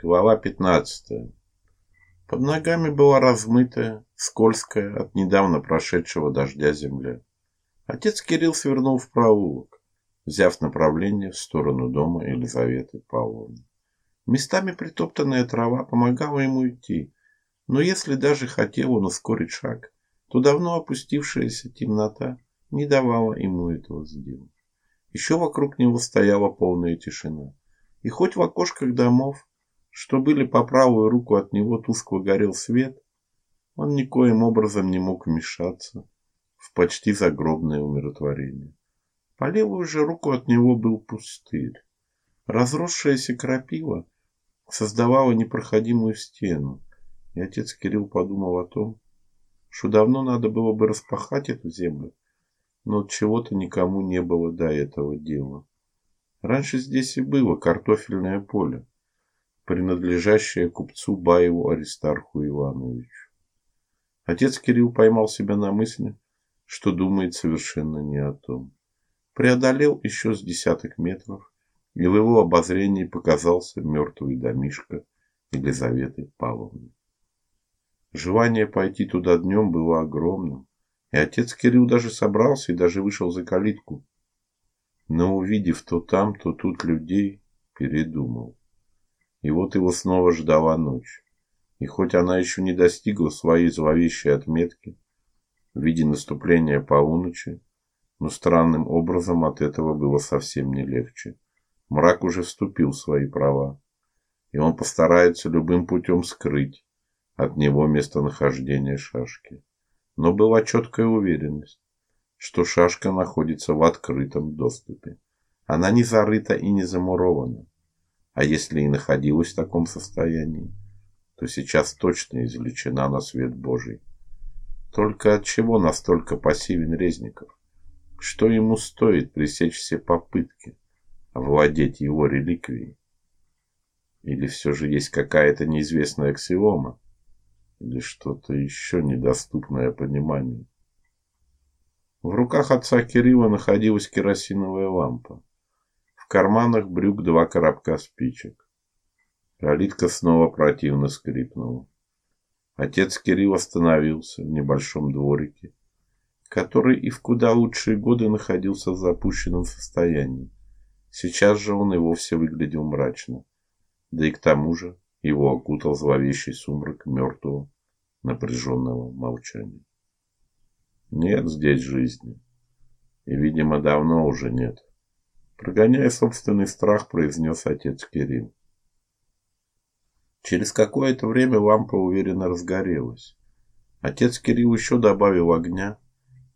Глава 15. Под ногами была размытая, скользкая от недавно прошедшего дождя земля. Отец Кирилл свернул в проулок, взяв направление в сторону дома Елизаветы Павловны. Местами притоптанная трава помогала ему идти, но если даже хотел он ускорить шаг, то давно опустившаяся темнота не давала ему этого сделать. Еще вокруг него стояла полная тишина. И хоть в окошках домов что были по правую руку от него тускло горел свет, он никоим образом не мог вмешаться в почти загробное умиротворение. По левую же руку от него был пустырь. Разросшаяся крапива создавала непроходимую стену, и отец Кирилл подумал о том, что давно надо было бы распахать эту землю, но от чего-то никому не было до этого дела. Раньше здесь и было картофельное поле, принадлежащее купцу Баеву Аристарху Ивановичу. Отец Кирилл поймал себя на мысли, что думает совершенно не о том. Преодолел еще с десяток метров, и в его обозрении показался мертвый домишко Елизаветы Павловны. Желание пойти туда днем было огромным, и отец Кирилл даже собрался и даже вышел за калитку. Но увидев то там, то тут людей, передумал. И вот его снова ждала ночь. И хоть она еще не достигла своей зловещей отметки в виде наступления полуночи, но странным образом от этого было совсем не легче. Мрак уже вступил в свои права, и он постарается любым путем скрыть от него местонахождение шашки. Но была четкая уверенность, что шашка находится в открытом доступе. Она не зарыта и не замурована. А если и находилась в таком состоянии, то сейчас точно извлечена на свет Божий. Только от чего настолько пассивен Резников? Что ему стоит пресечь все попытки овладеть его реликвией? Или все же есть какая-то неизвестная аксиома? Или что-то еще недоступное пониманию? В руках отца Кирилла находилась керосиновая лампа. Карманах брюк два коробка спичек. Калитка снова противно скрипнула. Отец Кирилл остановился в небольшом дворике, который и в куда лучшие годы находился в запущенном состоянии. Сейчас же он и вовсе выглядел мрачно. Да и к тому же его окутал зловещий сумрак мертвого, напряженного молчания. Нет здесь жизни. И, видимо, давно уже нет. Прогоняя собственный страх, произнес отец Кирилл. Через какое-то время лампа уверенно разгорелась. Отец Кирилл еще добавил огня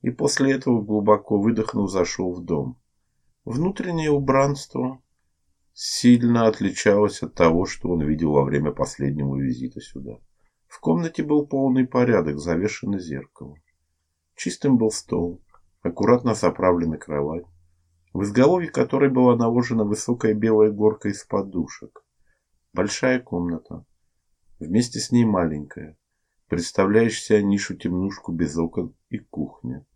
и после этого глубоко выдохнув зашел в дом. Внутреннее убранство сильно отличалось от того, что он видел во время последнего визита сюда. В комнате был полный порядок, завешено зеркало. Чистым был стол, аккуратно заправлена кровать в изголовье которой была наложена высокая белая горка из подушек. Большая комната, вместе с ней маленькая, представляющая нишу-темнушку без окон и кухня.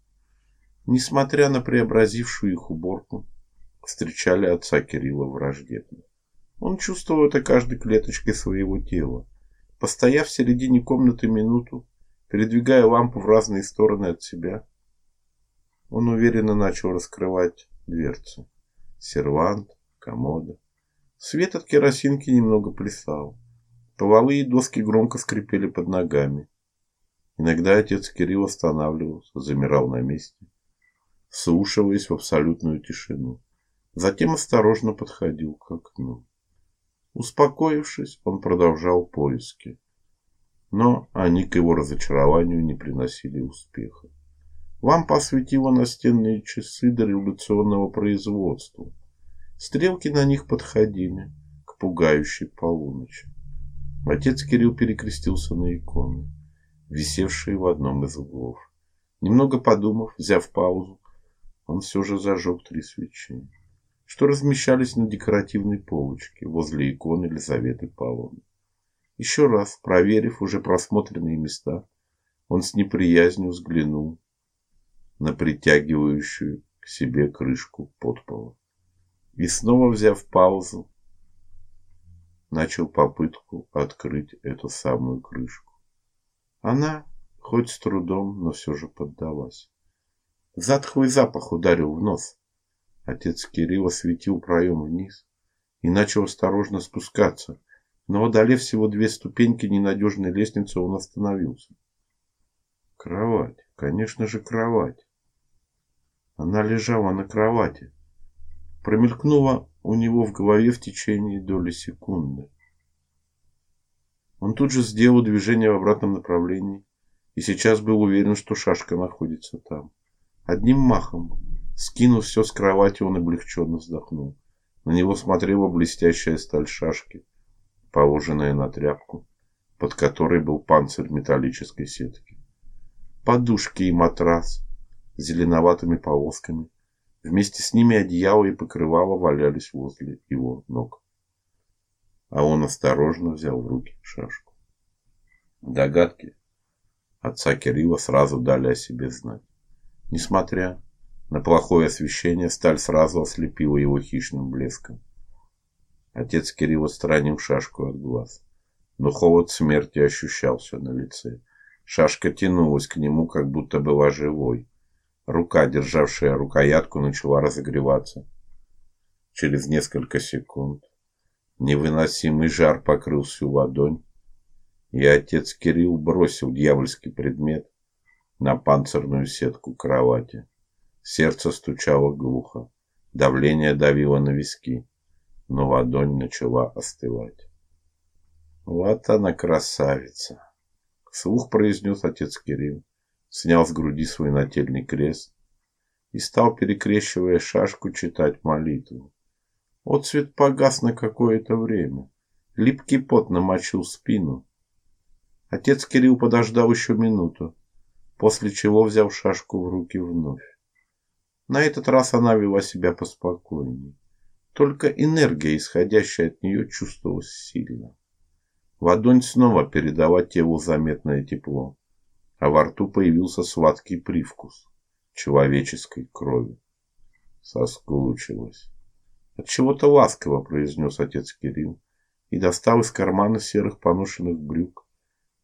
Несмотря на преобразившую их уборку, встречали отца Кирилла враждебно. Он чувствовал это каждой клеточкой своего тела. Постояв в середине комнаты минуту, передвигая лампу в разные стороны от себя, он уверенно начал раскрывать дверцу. Сервант, комода. Свет от керосинки немного плясал. Половые доски громко скрипели под ногами. Иногда отец Кирилл останавливался, замирал на месте, вслушиваясь в абсолютную тишину. Затем осторожно подходил к окну. Успокоившись, он продолжал поиски. Но они к его разочарованию не приносили успеха. Лампа осветила настенные часы дореволюционного производства. Стрелки на них подходили к пугающей полуночи. Отец Кирилл перекрестился на иконы, висевшие в одном из углов. Немного подумав, взяв паузу, он все же зажег три свечи, что размещались на декоративной полочке возле иконы Елизаветы Павловны. Еще раз, проверив уже просмотренные места, он с неприязнью взглянул на притягивающую к себе крышку подпола. И снова взяв паузу, начал попытку открыть эту самую крышку. Она, хоть с трудом, но все же поддалась. Затхлый запах ударил в нос. Отец Кирилл осветил проем вниз и начал осторожно спускаться, но одолев всего две ступеньки ненадежной лестницы, он остановился. Кровать, конечно же, кровать. Она лежала на кровати. Промелькнула у него в голове в течение доли секунды. Он тут же сделал движение в обратном направлении и сейчас был уверен, что шашка находится там. Одним махом, скинув все с кровати, он облегченно вздохнул. На него смотрела блестящая сталь шашки, положенная на тряпку, под которой был панцирь металлической сетки. Подушки и матрас зеленоватыми полосками Вместе с ними одеяло и покрывало валялись возле его ног. А он осторожно взял в руки шашку. Догадки отца Кирилла сразу дали о себе знать. Несмотря на плохое освещение, сталь сразу ослепила его хищным блеском. Отец Кирилл отстранил шашку от глаз, но холод смерти ощущался на лице. Шашка тянулась к нему, как будто была живой. Рука, державшая рукоятку, начала разогреваться. Через несколько секунд невыносимый жар покрыл всю ладонь, и отец Кирилл бросил дьявольский предмет на панцирную сетку кровати. Сердце стучало глухо, давление давило на виски, но ладонь начала остывать. Вот она красавица, вслух произнес отец Кирилл снял с груди свой нательный крест и стал, перекрещивая шашку, читать молитву. Отцвет погас на какое-то время. Липкий пот намочил спину. Отец Кирилл подождал еще минуту, после чего взял шашку в руки вновь. На этот раз она вела себя поспокойнее. Только энергия, исходящая от нее, чувствовалась сильно. Ладонь снова передала телу заметное тепло а во рту появился сладкий привкус человеческой крови. Соскучилась. От чего-то ласково произнес отец Кирилл и достал из кармана серых поношенных брюк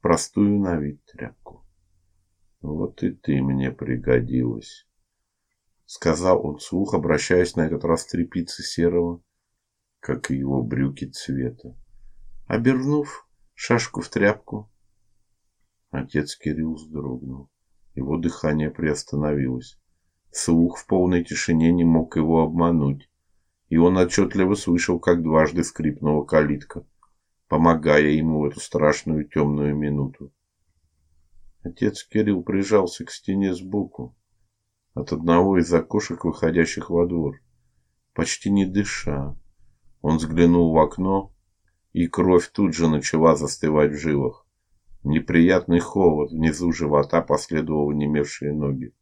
простую на вид тряпку. Вот и ты мне пригодилась, сказал он вслух, обращаясь на этот раз к тряпице серого, как и его брюки цвета. Обернув шашку в тряпку, Отец Кирилл вздрогнул. Его дыхание приостановилось. Слух в полной тишине не мог его обмануть, и он отчетливо слышал, как дважды скрипнула калитка, помогая ему в эту страшную темную минуту. Отец Кирилл прижался к стене сбоку, от одного из окошек, выходящих во двор, почти не дыша. Он взглянул в окно, и кровь тут же начала застывать в жилах. Неприятный холод внизу живота последовал немевшие ноги.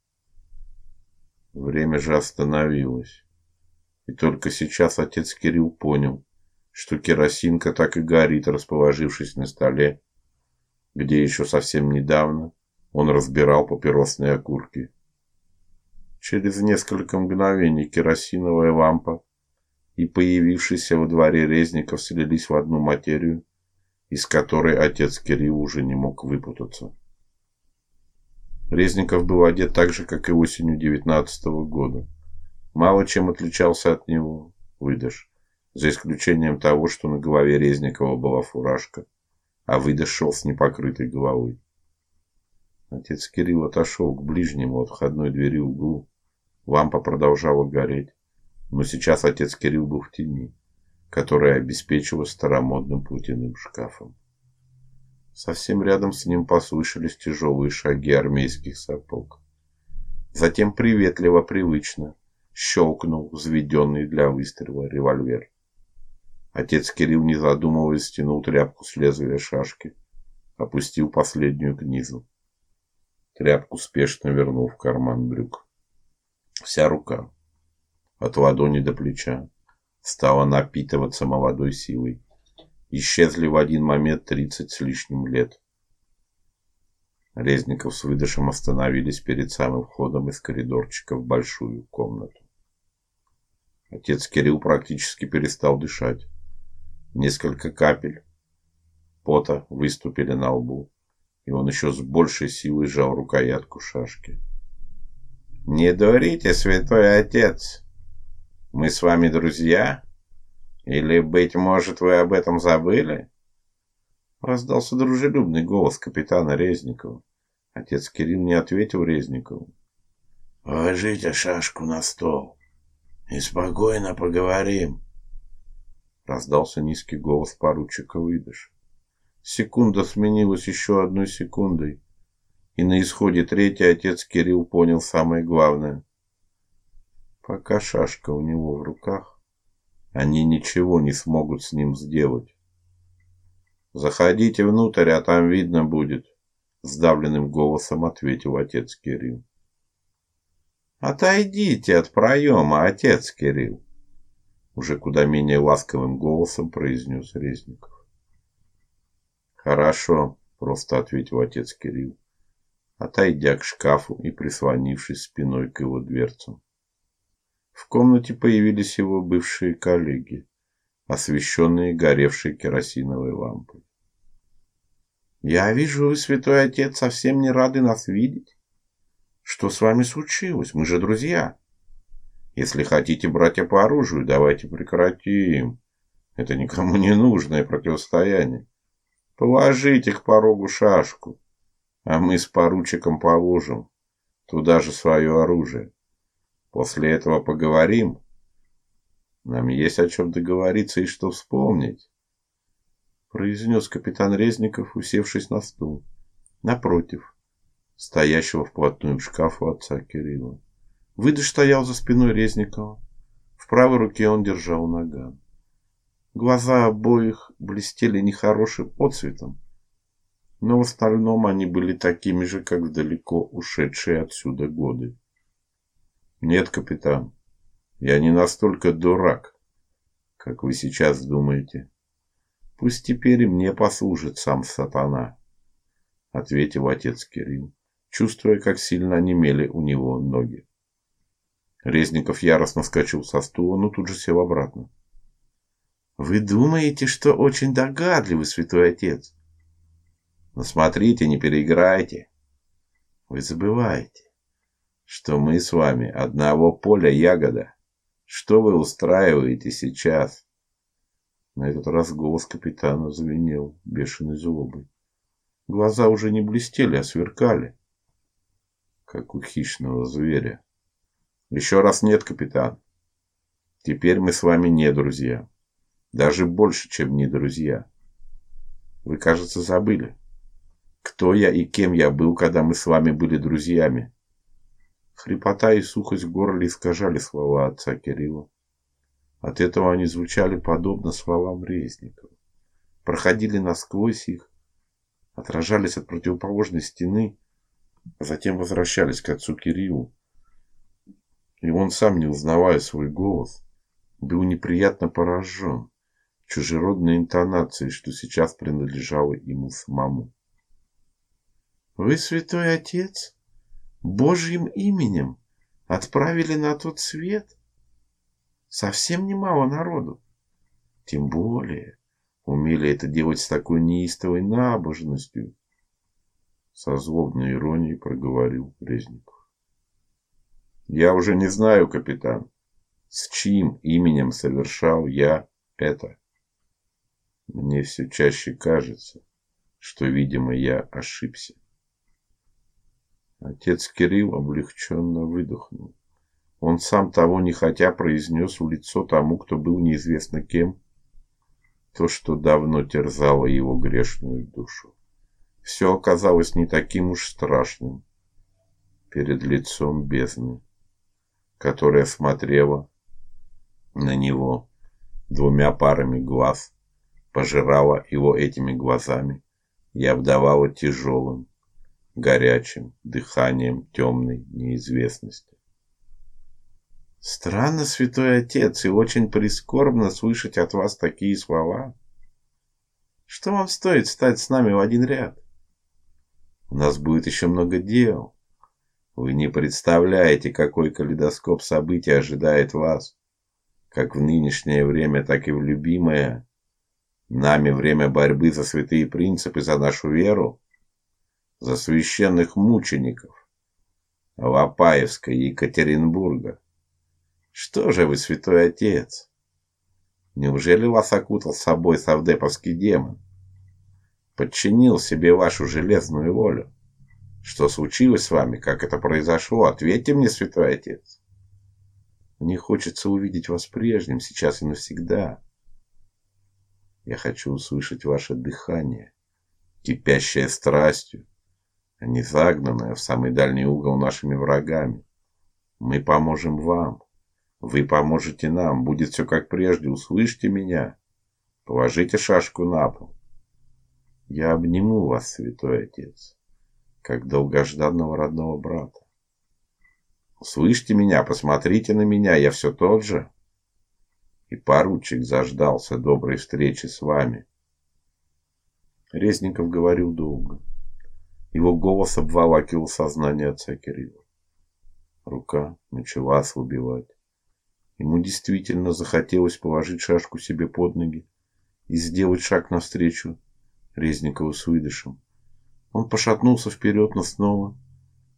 Время же остановилось. И только сейчас отец Кирилл понял, что керосинка так и горит, расположившись на столе, где еще совсем недавно он разбирал папиросные окурки. Через несколько мгновений керосиновая лампа и появившийся во дворе Резников слились в одну материю из которой отец Кирилл уже не мог выпутаться. Резников был одет так же, как и осенью девятнадцатого года. Мало чем отличался от него выдыш, за исключением того, что на голове Резникова была фуражка, а выдыш шел с непокрытой головой. Отец Кирилл отошел к ближнему от входной двери углу. Лампа продолжала гореть, но сейчас отец Кирилл был в тени которая обеспечивала старомодным платяным шкафом. Совсем рядом с ним послышались тяжелые шаги армейских сапог. Затем приветливо, привычно щелкнул взведенный для выстрела револьвер. Отец Кирилл, не задумываясь, стянул тряпку с лезвия шашки, опустил последнюю к низу. Тряпку спешно вернул в карман брюк. Вся рука от ладони до плеча стала напитываться молодой силой. Исчезли в один момент тридцать с лишним лет. Резников с выдышем остановились перед самым входом из коридорчика в большую комнату. Отец Кирилл практически перестал дышать. Несколько капель пота выступили на лбу, и он еще с большей силой сжал рукоятку шашки. Не дурите, святой отец. Мы с вами друзья? Или быть может, вы об этом забыли? Раздался дружелюбный голос капитана Резникова. Отец Кирилл не ответил Резникову. Положите шашку на стол и спокойно поговорим. Раздался низкий голос поручика Выдыш. Секунда сменилась еще одной секундой, и на исходе третий отец Кирилл понял самое главное. Пока шашка у него в руках, они ничего не смогут с ним сделать. Заходите внутрь, а там видно будет, сдавленным голосом ответил отец Кирилл. Отойдите от проема, отец Кирилл, уже куда менее ласковым голосом произнес Резников. Хорошо, просто ответил отец Кирилл отойдя к шкафу и прислонившись спиной к его дверцам. В комнате появились его бывшие коллеги, освещенные горевшей керосиновой лампой. Я вижу, вы, святой отец, совсем не рады нас видеть. Что с вами случилось? Мы же друзья. Если хотите братья по оружию, давайте прекратим. Это никому не нужное противостояние. Положите к порогу шашку а мы с поручиком положим туда же свое оружие. После этого поговорим. Нам есть о чем договориться и что вспомнить, произнес капитан Резников, усевшись на стул напротив стоящего вплотную к шкафу отца Кирилла. Выдыш стоял за спиной Резникова. В правой руке он держал наган. Глаза обоих блестели нехорошим отцветом но в остальном они были такими же, как далеко ушедшие отсюда годы. Нет, капитан, я не настолько дурак, как вы сейчас думаете. Пусть теперь мне послужит сам сатана, ответил отец Кирилл, чувствуя, как сильно онемели у него ноги. Резников яростно вскочил со стула, но тут же сел обратно. Вы думаете, что очень догадливый святой отец? Но смотрите, не переиграйте. Вы забываете, что мы с вами одного поля ягода. Что вы устраиваете сейчас? На этот раз голос капитана звенел бешеной злобой. Глаза уже не блестели, а сверкали, как у хищного зверя. Еще раз нет, капитан. Теперь мы с вами не друзья. Даже больше, чем не друзья. Вы, кажется, забыли кто я и кем я был, когда мы с вами были друзьями. Хрипота и сухость в горле искажали слова отца Кирилла. От этого они звучали подобно словам Резникова. Проходили насквозь их, отражались от противоположной стены, а затем возвращались к отцу Кириллу. И он сам, не узнавая свой голос, был неприятно поражен чужеродной интонацией, что сейчас принадлежало ему самому. Вы, святой отец, Божьим именем отправили на тот свет совсем немало народу. Тем более умели это делать с такой неистовой набожностью, со злобной иронией проговорил Резников. Я уже не знаю, капитан, с чьим именем совершал я это. Мне все чаще кажется, что, видимо, я ошибся. Отец Кирилл облегченно выдохнул. Он сам того не хотя произнес в лицо тому, кто был неизвестно кем, то, что давно терзало его грешную душу. Все оказалось не таким уж страшным перед лицом бездны, которая смотрела на него двумя парами глаз, пожирала его этими глазами и обдавала тяжелым, горячим дыханием темной неизвестности. Странно, святой отец, и очень прискорбно слышать от вас такие слова. Что вам стоит стать с нами в один ряд? У нас будет еще много дел. Вы не представляете, какой калейдоскоп событий ожидает вас, как в нынешнее время, так и в любимое Нами время борьбы за святые принципы, за нашу веру, за священных мучеников Лопаевска и Екатеринбурга. Что же вы, святой отец? Неужели вас окутал собой савдеповский демон? Подчинил себе вашу железную волю? Что случилось с вами? Как это произошло? Ответьте мне, святой отец. Мне хочется увидеть вас прежним, сейчас и навсегда. Я хочу услышать ваше дыхание, кипящее страстью, не загнанное в самый дальний угол нашими врагами. Мы поможем вам. Вы поможете нам. Будет все как прежде. Услышьте меня. Положите шашку на пол. Я обниму вас, святой отец, как долгожданного родного брата. Услышьте меня, посмотрите на меня, я все тот же. И поручик заждался доброй встречи с вами. Резников говорил долго. Его голос обволакивал сознание отца Кирилла. Рука начала ослабевать. Ему действительно захотелось положить шашку себе под ноги и сделать шаг навстречу Резникову с выдышем. Он пошатнулся вперед, но снова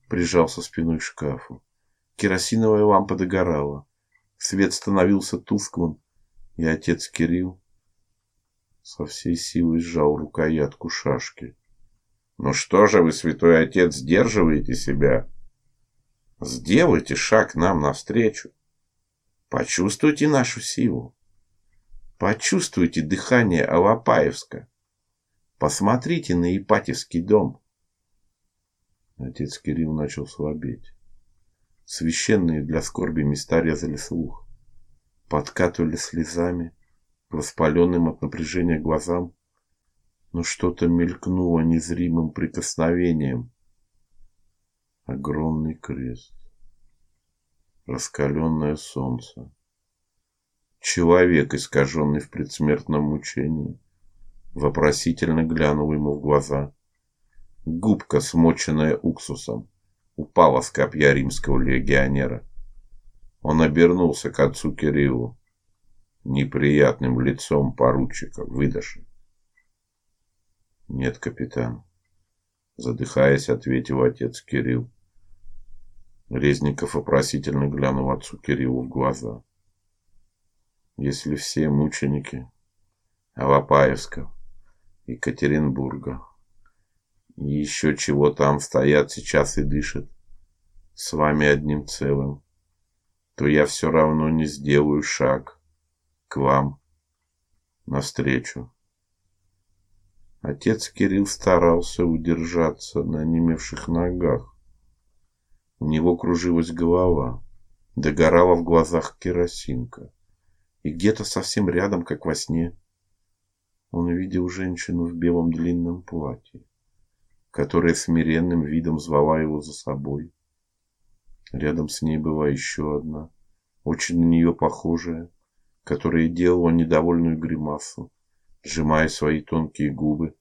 прижался спиной к шкафу. Керосиновая лампа догорала. Свет становился тусклым, и отец Кирилл со всей силой сжал рукоятку шашки. "Ну что же вы, святой отец, сдерживаете себя? Сделайте шаг нам навстречу. Почувствуйте нашу силу. Почувствуйте дыхание Алапаевска. Посмотрите на Ипатьевский дом". Отец Кирилл начал слабеть. Священные для скорби места резали слух, подкатывали слезами, воспаленным от напряжения глазам, но что-то мелькнуло незримым прикосновением. Огромный крест, раскаленное солнце, человек, искаженный в предсмертном мучении, вопросительно глянул ему в глаза. Губка, смоченная уксусом, упала с копья римского легионера. Он обернулся к отцу Кириллу, неприятным лицом поручика, выдаши. Нет, капитан, задыхаясь, ответил отец Кирилл. Резников вопросительно глянул отцу Кириллу в глаза. Если все мученики Алапаевска, Екатеринбурга и еще чего там стоят сейчас и дышат с вами одним целым, то я все равно не сделаю шаг к вам навстречу. Отец Кирилл старался удержаться на немевших ногах. У него кружилась голова, догорала в глазах керосинка. И где-то совсем рядом, как во сне, он увидел женщину в белом длинном платье которая смиренным видом звала его за собой. Рядом с ней была еще одна, очень на нее похожая, которая делала недовольную гримасу, сжимая свои тонкие губы.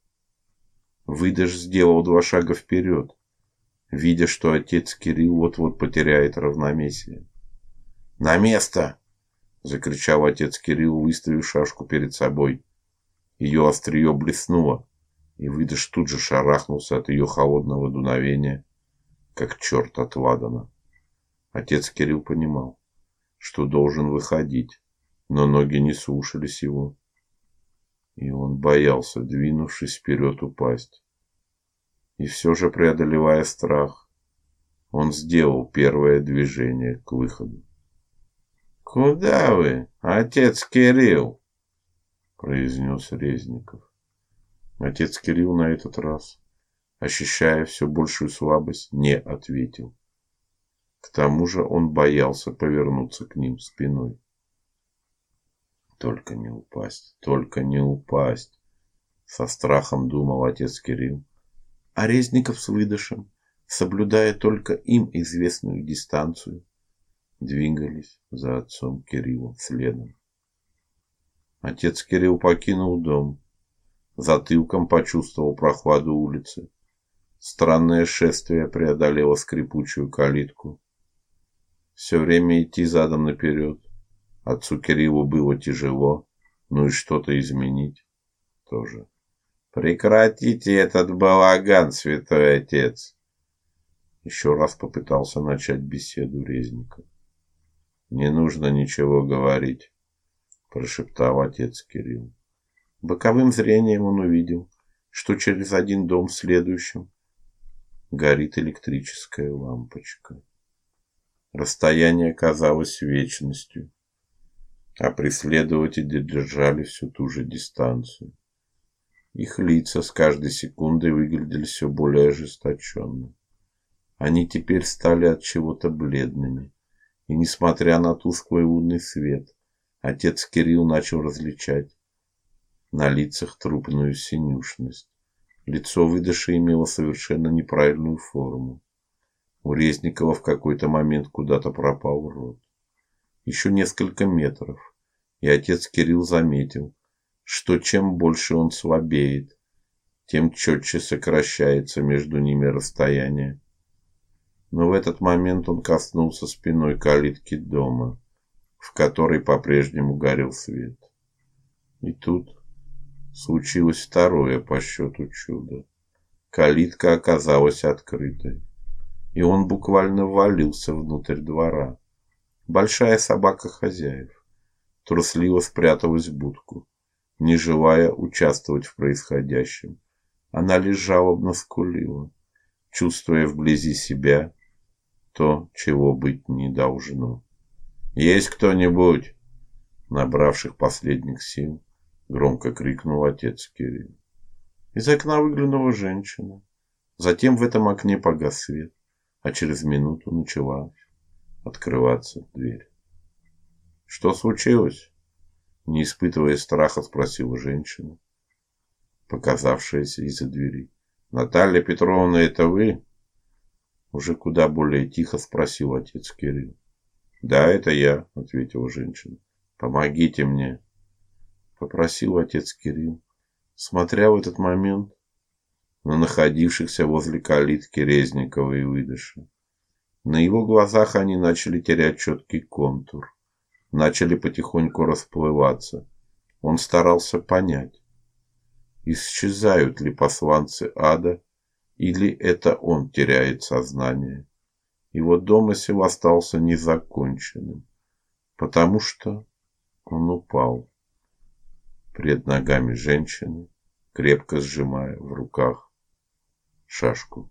Выдаж сделал два шага вперед, видя, что отец Кирилл вот-вот потеряет равновесие. "На место!" закричал отец Кирилл, выставив шашку перед собой. Ее острие блеснуло, и выдыш тут же шарахнулся от ее холодного дуновения, как черт от ладана. Отец Кирилл понимал, что должен выходить, но ноги не слушались его, и он боялся, двинувшись вперед, упасть. И все же, преодолевая страх, он сделал первое движение к выходу. Куда вы, отец Кирилл? произнес Резников. Отец Кирилл на этот раз, ощущая все большую слабость, не ответил. К тому же он боялся повернуться к ним спиной. Только не упасть, только не упасть, со страхом думал отец Кирилл. А Резников с выдышем, соблюдая только им известную дистанцию, двигались за отцом Кириллом следом. Отец Кирилл покинул дом, затылком почувствовал прохладу улицы. Странное шествие преодолело скрипучую калитку. Все время идти задом наперед. Отцу Кириллу было тяжело, ну и что-то изменить. тоже. Прекратите этот балаган, святой отец. Еще раз попытался начать беседу Резников. Не нужно ничего говорить, прошептал отец Кирилл. Боковым зрением он увидел, что через один дом в следующем горит электрическая лампочка. Расстояние казалось вечностью, а преследователи держали всю ту же дистанцию. Их лица с каждой секундой выглядели все более ожесточенно. Они теперь стали от чего-то бледными, и несмотря на тусклый лунный свет, отец Кирилл начал различать на лицах трупную синюшность. Лицо выдаши имело совершенно неправильную форму. У Резникова в какой-то момент куда-то пропал рот. Еще несколько метров, и отец Кирилл заметил, что чем больше он слабеет, тем четче сокращается между ними расстояние. Но в этот момент он коснулся спиной калитки дома, в которой по-прежнему горел свет. И тут случилось второе по счету чудо. Калитка оказалась открытой, и он буквально ввалился внутрь двора. Большая собака хозяев трусливо спряталась в будку, не желая участвовать в происходящем. Она лишь жалобно скулила, чувствуя вблизи себя то, чего быть не должно. Есть кто-нибудь? Набравших последних сил, громко крикнул отец Кирилл. Из окна выглянула женщина. Затем в этом окне погас свет, а через минуту начала открываться дверь. Что случилось? Не испытывая страха, спросила женщина, показавшаяся из-за двери. Наталья Петровна, это вы? Уже куда более тихо спросил отец Кирилл. Да, это я, ответила женщина. Помогите мне попросил отец Кирилл, смотря в этот момент на находившихся возле калитки Резникова и Выдыша. На его глазах они начали терять четкий контур, начали потихоньку расплываться. Он старался понять, исчезают ли посланцы ада или это он теряет сознание. Его домысел остался незаконченным, потому что он упал пред ногами женщины, крепко сжимая в руках шашку.